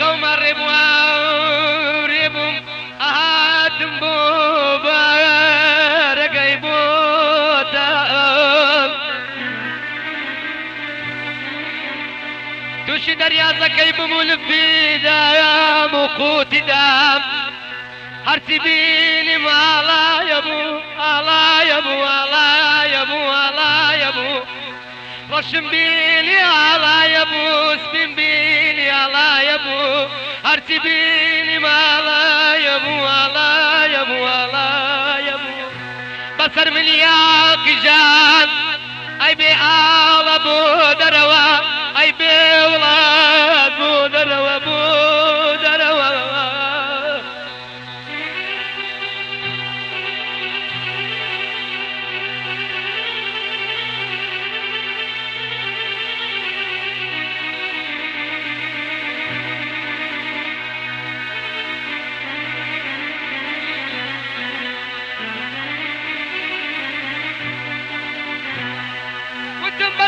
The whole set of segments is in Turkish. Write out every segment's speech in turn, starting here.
قوم الربو ربم أهاتم بوبا رقيبوتا توش دريا زكيب ملفي دام وقوت دام هرتي بيني مالا يبو آلا يبو آلا يبو آلا يبو Başım bili alay bu, üstüm bili alay bu? Her tibinim ağlayım ağlayım ağlayım Basar milyak can? Ay be ağlayım.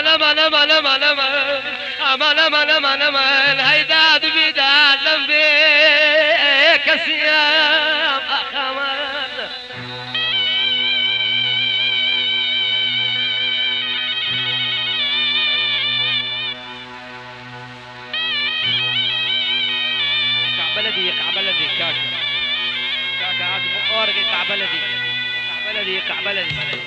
لما لما لما لما لما أما لما لما لما الهيداد بيداد لمبيك السيام أخمان يقع بلدي يقع بلدي كاكا. كاكا عاد مؤارق يقع بلدي يقع بلدي يقع بلدي